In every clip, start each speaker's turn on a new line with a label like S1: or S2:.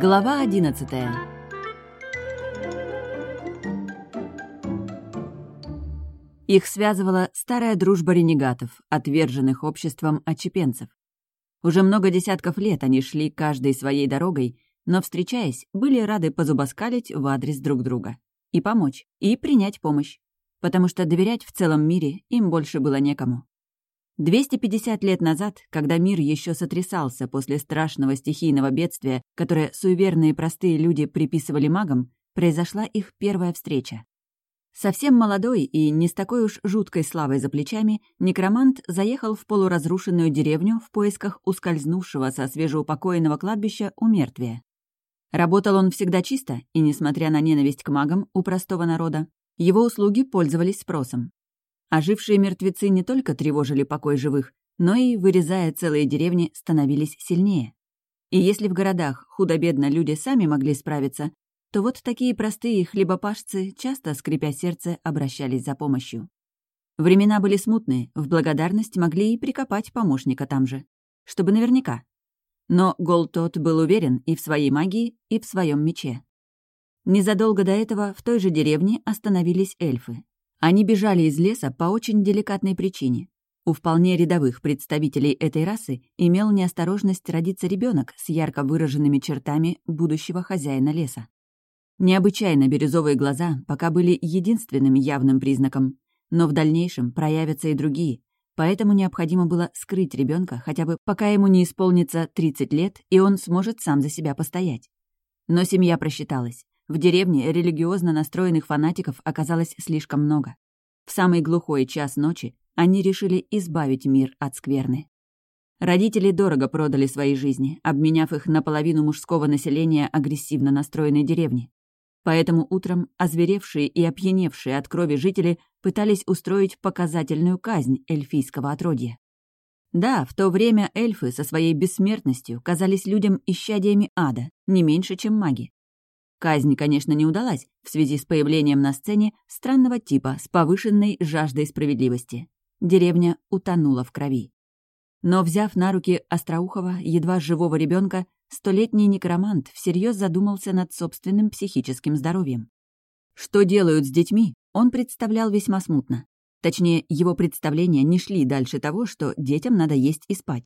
S1: Глава одиннадцатая Их связывала старая дружба ренегатов, отверженных обществом отчепенцев. Уже много десятков лет они шли каждой своей дорогой, но, встречаясь, были рады позубоскалить в адрес друг друга. И помочь, и принять помощь. Потому что доверять в целом мире им больше было некому. 250 лет назад, когда мир еще сотрясался после страшного стихийного бедствия, которое суеверные простые люди приписывали магам, произошла их первая встреча. Совсем молодой и не с такой уж жуткой славой за плечами, некромант заехал в полуразрушенную деревню в поисках ускользнувшего со свежеупокоенного кладбища умертвия. Работал он всегда чисто, и, несмотря на ненависть к магам у простого народа, его услуги пользовались спросом. Ожившие мертвецы не только тревожили покой живых, но и, вырезая целые деревни, становились сильнее. И если в городах худо-бедно люди сами могли справиться, то вот такие простые хлебопашцы, часто, скрипя сердце, обращались за помощью. Времена были смутные, в благодарность могли и прикопать помощника там же. Чтобы наверняка. Но Голтот был уверен и в своей магии, и в своем мече. Незадолго до этого в той же деревне остановились эльфы. Они бежали из леса по очень деликатной причине. У вполне рядовых представителей этой расы имел неосторожность родиться ребенок с ярко выраженными чертами будущего хозяина леса. Необычайно бирюзовые глаза пока были единственным явным признаком, но в дальнейшем проявятся и другие, поэтому необходимо было скрыть ребенка хотя бы пока ему не исполнится 30 лет, и он сможет сам за себя постоять. Но семья просчиталась. В деревне религиозно настроенных фанатиков оказалось слишком много. В самый глухой час ночи они решили избавить мир от скверны. Родители дорого продали свои жизни, обменяв их на половину мужского населения агрессивно настроенной деревни. Поэтому утром озверевшие и опьяневшие от крови жители пытались устроить показательную казнь эльфийского отродья. Да, в то время эльфы со своей бессмертностью казались людям исчадиями ада, не меньше, чем маги. Казнь, конечно, не удалась в связи с появлением на сцене странного типа с повышенной жаждой справедливости. Деревня утонула в крови. Но, взяв на руки Остроухова, едва живого ребенка, столетний некромант всерьез задумался над собственным психическим здоровьем. Что делают с детьми, он представлял весьма смутно. Точнее, его представления не шли дальше того, что детям надо есть и спать.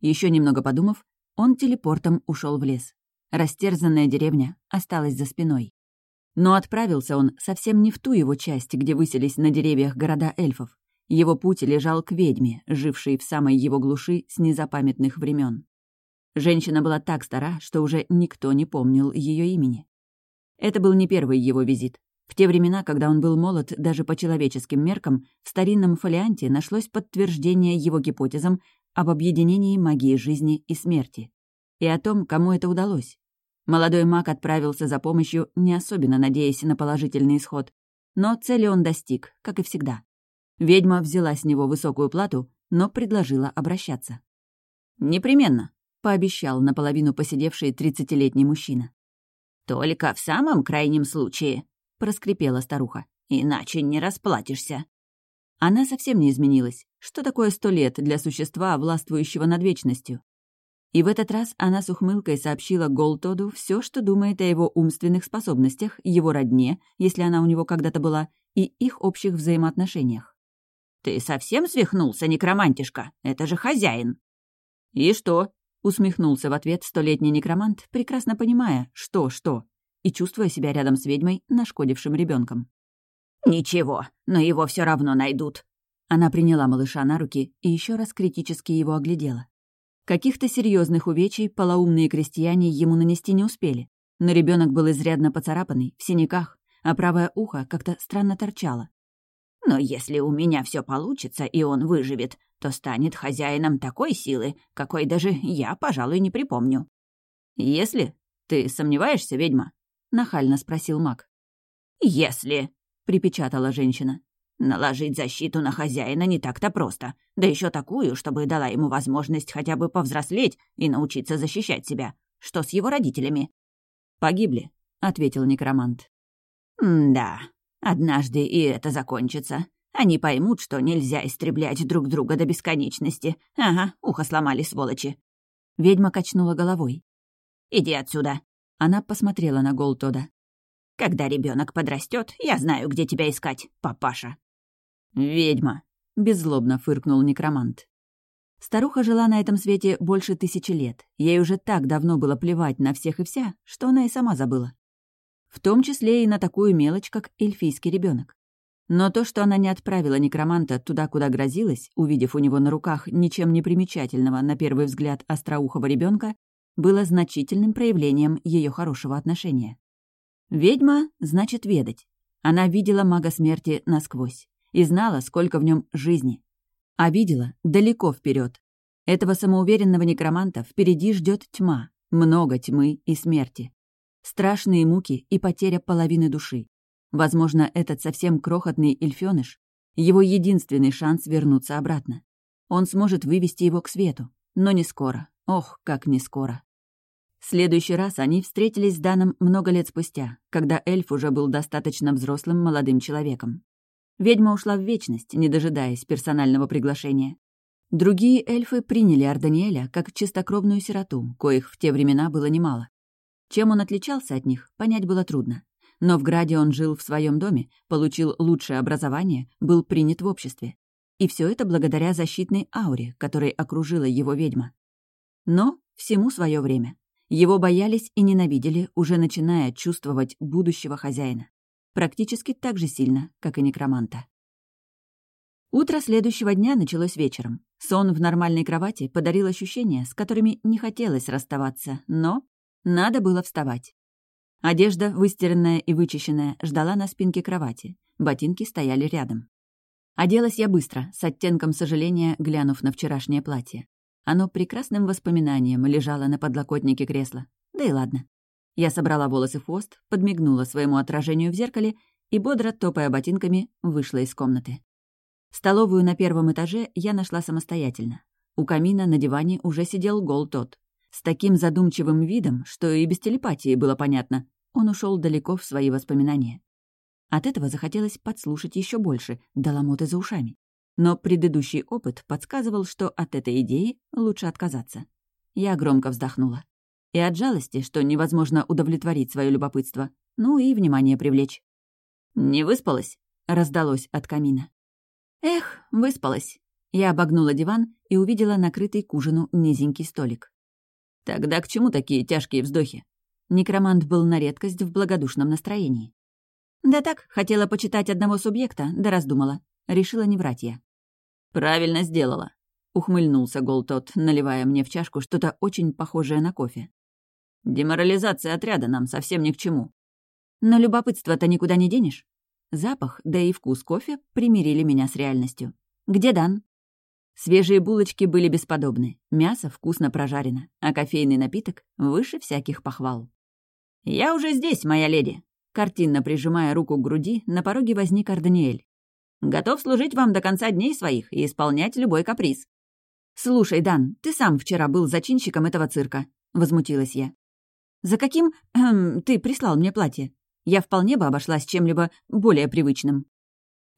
S1: Еще немного подумав, он телепортом ушел в лес. Растерзанная деревня осталась за спиной. Но отправился он совсем не в ту его часть, где высились на деревьях города эльфов. Его путь лежал к ведьме, жившей в самой его глуши с незапамятных времен. Женщина была так стара, что уже никто не помнил ее имени. Это был не первый его визит. В те времена, когда он был молод даже по человеческим меркам, в старинном фолианте нашлось подтверждение его гипотезам об объединении магии жизни и смерти. И о том, кому это удалось. Молодой маг отправился за помощью, не особенно надеясь на положительный исход. Но цели он достиг, как и всегда. Ведьма взяла с него высокую плату, но предложила обращаться. «Непременно», — пообещал наполовину посидевший тридцатилетний мужчина. «Только в самом крайнем случае», — проскрипела старуха. «Иначе не расплатишься». Она совсем не изменилась. Что такое сто лет для существа, властвующего над вечностью? И в этот раз она с ухмылкой сообщила Голтоду все, что думает о его умственных способностях, его родне, если она у него когда-то была, и их общих взаимоотношениях. «Ты совсем свихнулся, некромантишка? Это же хозяин!» «И что?» — усмехнулся в ответ столетний некромант, прекрасно понимая, что-что, и чувствуя себя рядом с ведьмой, нашкодившим ребенком. «Ничего, но его все равно найдут». Она приняла малыша на руки и еще раз критически его оглядела. Каких-то серьезных увечий полоумные крестьяне ему нанести не успели. Но ребенок был изрядно поцарапанный, в синяках, а правое ухо как-то странно торчало. «Но если у меня все получится, и он выживет, то станет хозяином такой силы, какой даже я, пожалуй, не припомню». «Если? Ты сомневаешься, ведьма?» — нахально спросил маг. «Если», — припечатала женщина. Наложить защиту на хозяина не так-то просто, да еще такую, чтобы дала ему возможность хотя бы повзрослеть и научиться защищать себя. Что с его родителями? «Погибли», — ответил некромант. «Да, однажды и это закончится. Они поймут, что нельзя истреблять друг друга до бесконечности. Ага, ухо сломали, сволочи». Ведьма качнула головой. «Иди отсюда. Она посмотрела на Голтода.
S2: «Когда ребенок подрастет, я знаю, где тебя искать, папаша».
S1: «Ведьма», — беззлобно фыркнул некромант. Старуха жила на этом свете больше тысячи лет. Ей уже так давно было плевать на всех и вся, что она и сама забыла. В том числе и на такую мелочь, как эльфийский ребенок. Но то, что она не отправила некроманта туда, куда грозилась, увидев у него на руках ничем не примечательного, на первый взгляд, остроухого ребенка, было значительным проявлением ее хорошего отношения. Ведьма значит ведать. Она видела мага смерти насквозь и знала, сколько в нем жизни. А видела далеко вперед. Этого самоуверенного некроманта впереди ждет тьма, много тьмы и смерти. Страшные муки и потеря половины души. Возможно, этот совсем крохотный эльфёныш — его единственный шанс вернуться обратно. Он сможет вывести его к свету, но не скоро. Ох, как не скоро. Следующий раз они встретились с Даном много лет спустя, когда эльф уже был достаточно взрослым молодым человеком. Ведьма ушла в вечность, не дожидаясь персонального приглашения. Другие эльфы приняли Арданиэля как чистокровную сироту, коих в те времена было немало. Чем он отличался от них, понять было трудно. Но в Граде он жил в своем доме, получил лучшее образование, был принят в обществе. И все это благодаря защитной ауре, которой окружила его ведьма. Но всему свое время. Его боялись и ненавидели, уже начиная чувствовать будущего хозяина. Практически так же сильно, как и некроманта. Утро следующего дня началось вечером. Сон в нормальной кровати подарил ощущения, с которыми не хотелось расставаться, но надо было вставать. Одежда, выстиранная и вычищенная, ждала на спинке кровати. Ботинки стояли рядом. Оделась я быстро, с оттенком сожаления, глянув на вчерашнее платье. Оно прекрасным воспоминанием лежало на подлокотнике кресла. Да и ладно. Я собрала волосы в хвост, подмигнула своему отражению в зеркале и, бодро топая ботинками, вышла из комнаты. Столовую на первом этаже я нашла самостоятельно. У камина на диване уже сидел гол тот. С таким задумчивым видом, что и без телепатии было понятно, он ушел далеко в свои воспоминания. От этого захотелось подслушать еще больше, до ломоты за ушами. Но предыдущий опыт подсказывал, что от этой идеи лучше отказаться. Я громко вздохнула. И от жалости, что невозможно удовлетворить свое любопытство, ну и внимание привлечь. «Не выспалась?» — раздалось от камина. «Эх, выспалась». Я обогнула диван и увидела накрытый к ужину низенький столик. «Тогда к чему такие тяжкие вздохи?» Некромант был на редкость в благодушном настроении. «Да так, хотела почитать одного субъекта, да раздумала. Решила не врать я». «Правильно сделала», — ухмыльнулся Гол тот, наливая мне в чашку что-то очень похожее на кофе. «Деморализация отряда нам совсем ни к чему». «Но любопытство-то никуда не денешь». Запах, да и вкус кофе примирили меня с реальностью. «Где Дан?» Свежие булочки были бесподобны, мясо вкусно прожарено, а кофейный напиток выше всяких похвал. «Я уже здесь, моя леди!» Картинно прижимая руку к груди, на пороге возник Арданиэль. «Готов служить вам до конца дней своих и исполнять любой каприз». «Слушай, Дан, ты сам вчера был зачинщиком этого цирка», — возмутилась я. «За каким эм, ты прислал мне платье? Я вполне бы обошлась чем-либо более привычным».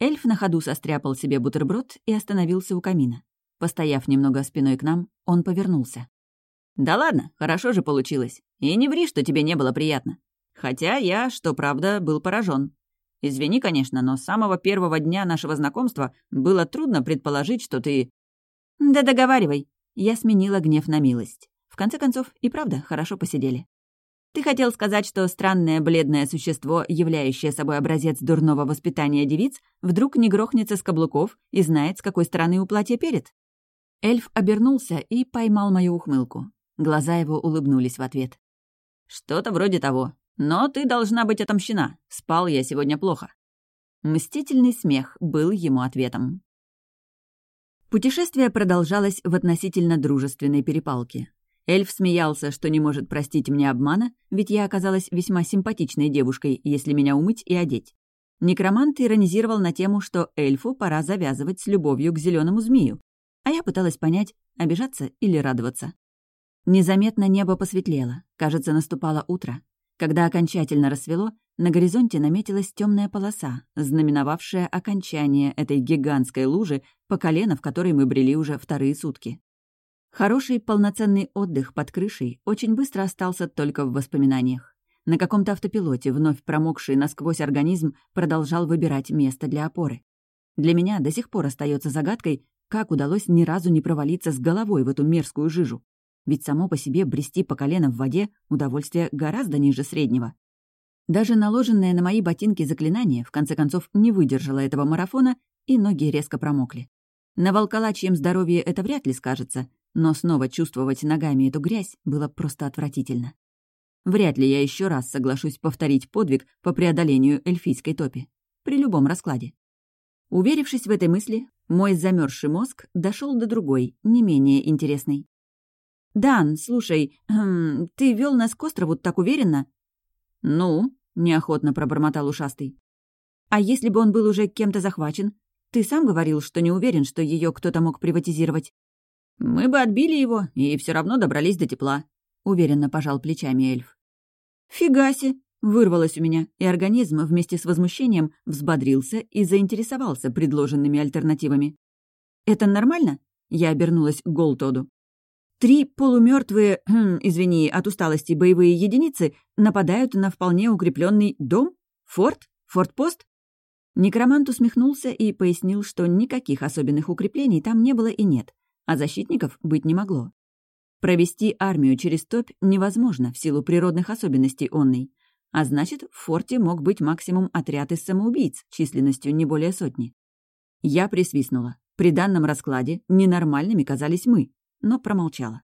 S1: Эльф на ходу состряпал себе бутерброд и остановился у камина. Постояв немного спиной к нам, он повернулся. «Да ладно, хорошо же получилось. И не ври, что тебе не было приятно. Хотя я, что правда, был поражен. Извини, конечно, но с самого первого дня нашего знакомства было трудно предположить, что ты...» «Да договаривай». Я сменила гнев на милость. В конце концов, и правда, хорошо посидели. Ты хотел сказать, что странное бледное существо, являющее собой образец дурного воспитания девиц, вдруг не грохнется с каблуков и знает, с какой стороны у платья перед? Эльф обернулся и поймал мою ухмылку. Глаза его улыбнулись в ответ. «Что-то вроде того. Но ты должна быть отомщена. Спал я сегодня плохо». Мстительный смех был ему ответом. Путешествие продолжалось в относительно дружественной перепалке. Эльф смеялся, что не может простить мне обмана, ведь я оказалась весьма симпатичной девушкой, если меня умыть и одеть. Некромант иронизировал на тему, что эльфу пора завязывать с любовью к зеленому змею. А я пыталась понять, обижаться или радоваться. Незаметно небо посветлело, кажется, наступало утро. Когда окончательно рассвело, на горизонте наметилась темная полоса, знаменовавшая окончание этой гигантской лужи, по колено в которой мы брели уже вторые сутки. Хороший полноценный отдых под крышей очень быстро остался только в воспоминаниях. На каком-то автопилоте вновь промокший насквозь организм продолжал выбирать место для опоры. Для меня до сих пор остается загадкой, как удалось ни разу не провалиться с головой в эту мерзкую жижу. Ведь само по себе брести по колено в воде — удовольствие гораздо ниже среднего. Даже наложенное на мои ботинки заклинание, в конце концов, не выдержало этого марафона, и ноги резко промокли. На волколачьем здоровье это вряд ли скажется, но снова чувствовать ногами эту грязь было просто отвратительно. Вряд ли я еще раз соглашусь повторить подвиг по преодолению эльфийской топи. При любом раскладе. Уверившись в этой мысли, мой замерзший мозг дошел до другой, не менее интересной. «Дан, слушай, хм, ты вел нас к острову так уверенно?» «Ну?» — неохотно пробормотал ушастый. «А если бы он был уже кем-то захвачен? Ты сам говорил, что не уверен, что ее кто-то мог приватизировать». «Мы бы отбили его и все равно добрались до тепла», — уверенно пожал плечами эльф. «Фигаси!» — вырвалось у меня, и организм вместе с возмущением взбодрился и заинтересовался предложенными альтернативами. «Это нормально?» — я обернулась к Голтоду. Три полумертвые, хм, извини, от усталости боевые единицы нападают на вполне укрепленный дом? Форт? Фортпост? Некромант усмехнулся и пояснил, что никаких особенных укреплений там не было и нет, а защитников быть не могло. Провести армию через топь невозможно в силу природных особенностей онной, а значит, в форте мог быть максимум отряд из самоубийц численностью не более сотни. Я присвистнула. При данном раскладе ненормальными казались мы, но промолчала.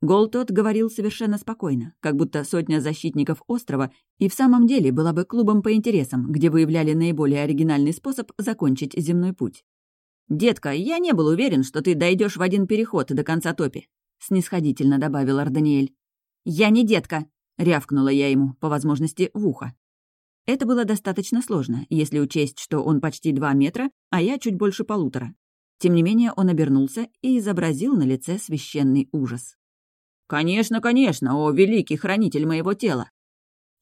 S1: Голтот говорил совершенно спокойно, как будто сотня защитников острова и в самом деле была бы клубом по интересам, где выявляли наиболее оригинальный способ закончить земной путь. «Детка, я не был уверен, что ты дойдешь в один переход до конца топи», — снисходительно добавил Арданиэль. «Я не детка», — рявкнула я ему, по возможности, в ухо. Это было достаточно сложно, если учесть, что он почти два метра, а я чуть больше полутора. Тем не менее он обернулся и изобразил на лице священный ужас. «Конечно, конечно, о великий хранитель моего тела!»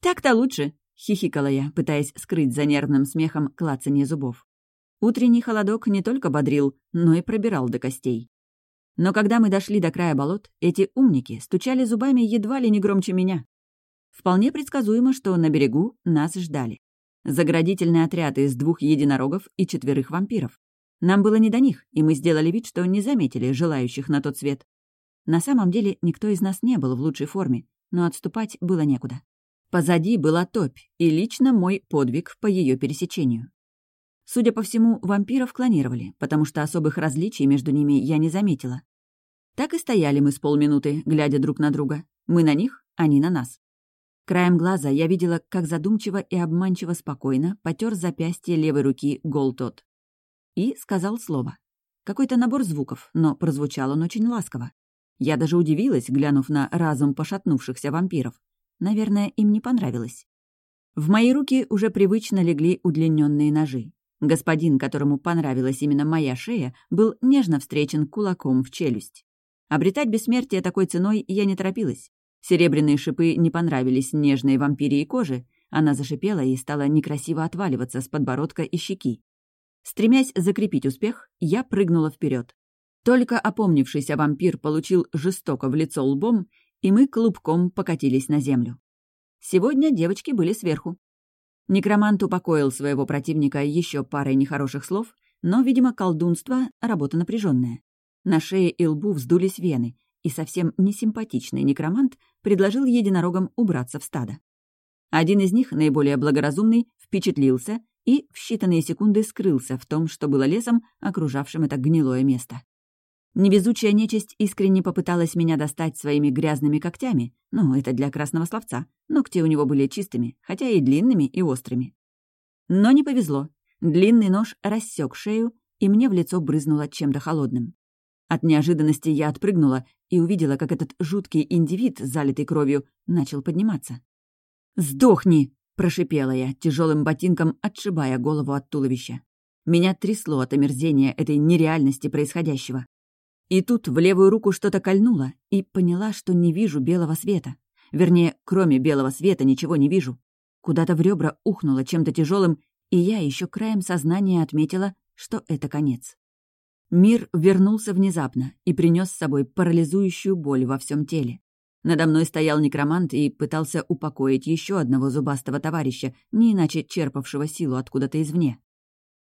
S1: «Так-то лучше!» — хихикала я, пытаясь скрыть за нервным смехом клацанье зубов. Утренний холодок не только бодрил, но и пробирал до костей. Но когда мы дошли до края болот, эти умники стучали зубами едва ли не громче меня. Вполне предсказуемо, что на берегу нас ждали. Заградительный отряд из двух единорогов и четверых вампиров. Нам было не до них, и мы сделали вид, что не заметили желающих на тот свет. На самом деле никто из нас не был в лучшей форме, но отступать было некуда. Позади была топь, и лично мой подвиг по ее пересечению. Судя по всему, вампиров клонировали, потому что особых различий между ними я не заметила. Так и стояли мы с полминуты, глядя друг на друга. Мы на них, они на нас. Краем глаза я видела, как задумчиво и обманчиво спокойно потер запястье левой руки Голтот и сказал слово. Какой-то набор звуков, но прозвучал он очень ласково. Я даже удивилась, глянув на разум пошатнувшихся вампиров. Наверное, им не понравилось. В мои руки уже привычно легли удлиненные ножи. Господин, которому понравилась именно моя шея, был нежно встречен кулаком в челюсть. Обретать бессмертие такой ценой я не торопилась. Серебряные шипы не понравились нежной вампирии кожи, она зашипела и стала некрасиво отваливаться с подбородка и щеки. Стремясь закрепить успех, я прыгнула вперед. Только опомнившийся вампир получил жестоко в лицо лбом, и мы клубком покатились на землю. Сегодня девочки были сверху. Некромант упокоил своего противника еще парой нехороших слов, но, видимо, колдунство — работа напряженная. На шее и лбу вздулись вены, и совсем несимпатичный некромант предложил единорогам убраться в стадо. Один из них, наиболее благоразумный, впечатлился и в считанные секунды скрылся в том, что было лесом, окружавшим это гнилое место. Невезучая нечисть искренне попыталась меня достать своими грязными когтями, ну, это для красного словца, ногти у него были чистыми, хотя и длинными, и острыми. Но не повезло. Длинный нож рассек шею, и мне в лицо брызнуло чем-то холодным. От неожиданности я отпрыгнула и увидела, как этот жуткий индивид, залитый кровью, начал подниматься. «Сдохни!» Прошипела я, тяжелым ботинком отшибая голову от туловища. Меня трясло от омерзения этой нереальности происходящего. И тут в левую руку что-то кольнуло, и поняла, что не вижу белого света. Вернее, кроме белого света ничего не вижу. Куда-то в ребра ухнуло чем-то тяжелым, и я еще краем сознания отметила, что это конец. Мир вернулся внезапно и принес с собой парализующую боль во всем теле. Надо мной стоял некромант и пытался упокоить еще одного зубастого товарища, не иначе черпавшего силу откуда-то извне.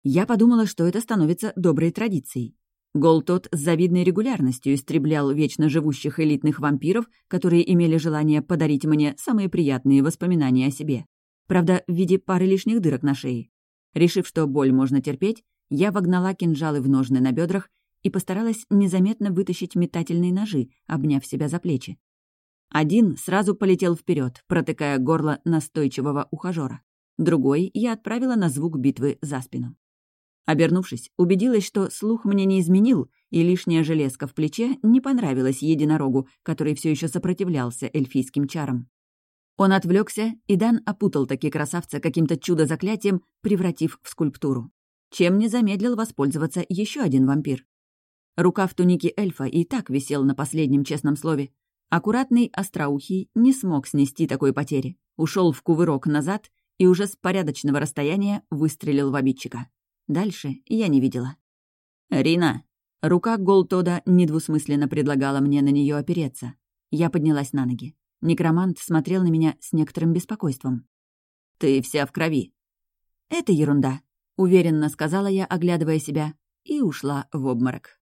S1: Я подумала, что это становится доброй традицией. Гол тот с завидной регулярностью истреблял вечно живущих элитных вампиров, которые имели желание подарить мне самые приятные воспоминания о себе. Правда, в виде пары лишних дырок на шее. Решив, что боль можно терпеть, я вогнала кинжалы в ножны на бедрах и постаралась незаметно вытащить метательные ножи, обняв себя за плечи. Один сразу полетел вперед, протыкая горло настойчивого ухажера. Другой я отправила на звук битвы за спину. Обернувшись, убедилась, что слух мне не изменил, и лишняя железка в плече не понравилась единорогу, который все еще сопротивлялся эльфийским чарам. Он отвлекся, и Дан опутал таки красавца каким-то чудо-заклятием, превратив в скульптуру. Чем не замедлил воспользоваться еще один вампир. Рука в тунике эльфа и так висел на последнем честном слове. Аккуратный остроухий не смог снести такой потери. Ушел в кувырок назад и уже с порядочного расстояния выстрелил в обидчика. Дальше я не видела. «Рина!» Рука Голтода недвусмысленно предлагала мне на нее опереться. Я поднялась на ноги. Некромант смотрел на меня с некоторым беспокойством. «Ты вся в крови». «Это ерунда», — уверенно сказала я, оглядывая себя, и ушла в обморок.